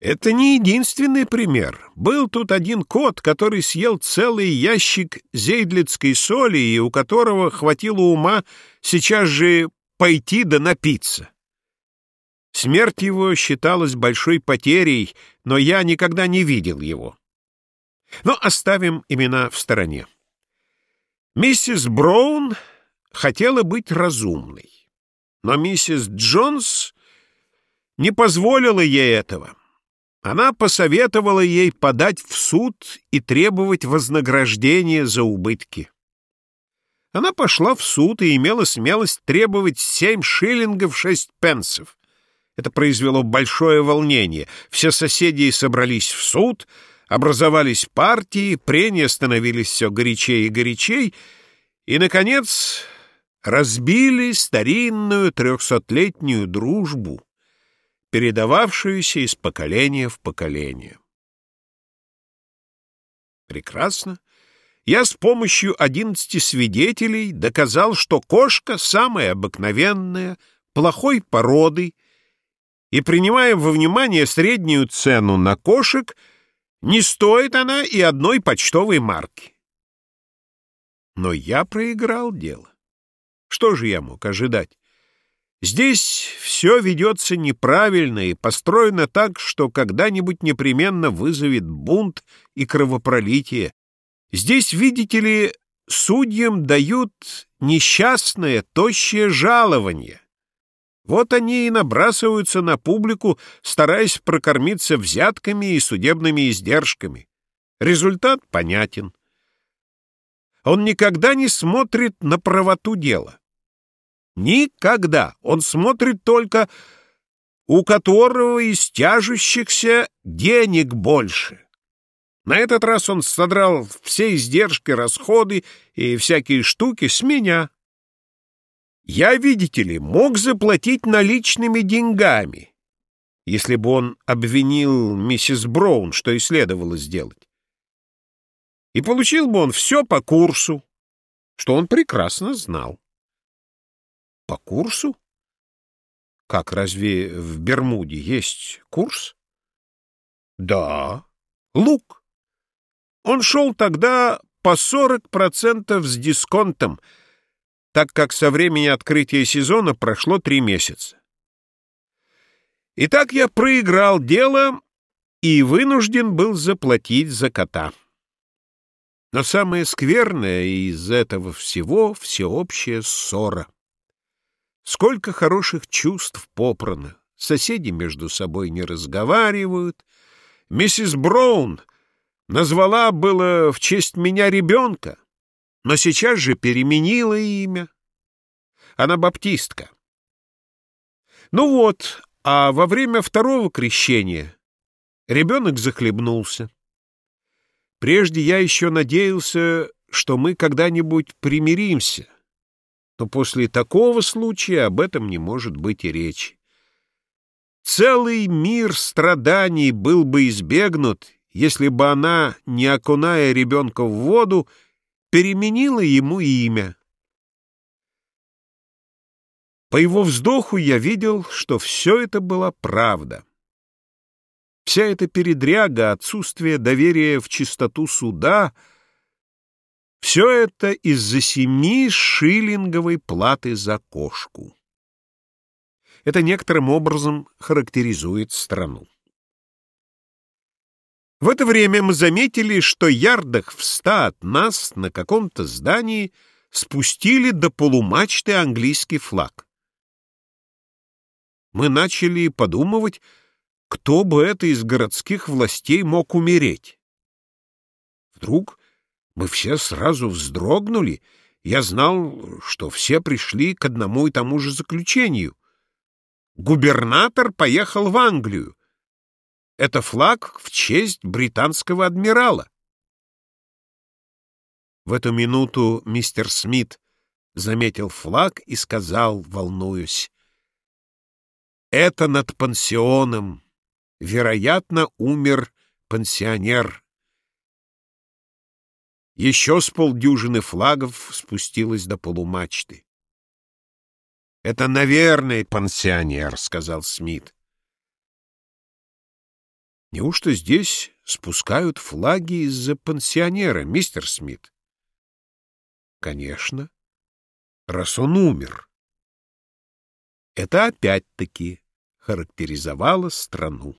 Это не единственный пример. Был тут один кот, который съел целый ящик зейдлицкой соли и у которого хватило ума сейчас же пойти да напиться. Смерть его считалась большой потерей, но я никогда не видел его. Но оставим имена в стороне. Миссис Браун хотела быть разумной, но миссис Джонс не позволила ей этого. Она посоветовала ей подать в суд и требовать вознаграждения за убытки. Она пошла в суд и имела смелость требовать семь шиллингов шесть пенсов. Это произвело большое волнение. Все соседи собрались в суд, образовались партии, прения становились все горячее и горячей, и, наконец, разбили старинную трехсотлетнюю дружбу, передававшуюся из поколения в поколение. Прекрасно. Я с помощью одиннадцати свидетелей доказал, что кошка самая обыкновенная, плохой породы, и, принимая во внимание среднюю цену на кошек, не стоит она и одной почтовой марки. Но я проиграл дело. Что же я мог ожидать? Здесь все ведется неправильно и построено так, что когда-нибудь непременно вызовет бунт и кровопролитие. Здесь, видите ли, судьям дают несчастное, тощее жалование. Вот они и набрасываются на публику, стараясь прокормиться взятками и судебными издержками. Результат понятен. Он никогда не смотрит на правоту дела. Никогда. Он смотрит только, у которого из тяжущихся денег больше. На этот раз он содрал все издержки, расходы и всякие штуки с меня. Я, видите ли, мог заплатить наличными деньгами, если бы он обвинил миссис Браун, что и следовало сделать. И получил бы он все по курсу, что он прекрасно знал. По курсу? Как, разве в Бермуде есть курс? Да, лук. Он шел тогда по 40% с дисконтом, так как со времени открытия сезона прошло три месяца. Итак, я проиграл дело и вынужден был заплатить за кота. Но самое скверное из этого всего — всеобщая ссора. Сколько хороших чувств попрано. Соседи между собой не разговаривают. Миссис Браун назвала было в честь меня ребенка, но сейчас же переменила имя. Она баптистка. Ну вот, а во время второго крещения ребенок захлебнулся. Прежде я еще надеялся, что мы когда-нибудь примиримся — но после такого случая об этом не может быть и речи. Целый мир страданий был бы избегнут, если бы она, не окуная ребенка в воду, переменила ему имя. По его вздоху я видел, что все это была правда. Вся эта передряга, отсутствие доверия в чистоту суда — все это из-за семи шиллинговой платы за кошку. Это некоторым образом характеризует страну. В это время мы заметили, что ярдах в ста от нас на каком-то здании спустили до полумачты английский флаг. Мы начали подумывать, кто бы это из городских властей мог умереть. Вдруг мы все сразу вздрогнули. Я знал, что все пришли к одному и тому же заключению. Губернатор поехал в Англию. Это флаг в честь британского адмирала. В эту минуту мистер Смит заметил флаг и сказал, волнуясь, «Это над пансионом. Вероятно, умер пансионер». Еще с полдюжины флагов спустилось до полумачты. — Это, наверное, пансионер, — сказал Смит. Неужто здесь спускают флаги из-за пансионера, мистер Смит? Конечно, раз он умер. Это опять-таки характеризовало страну.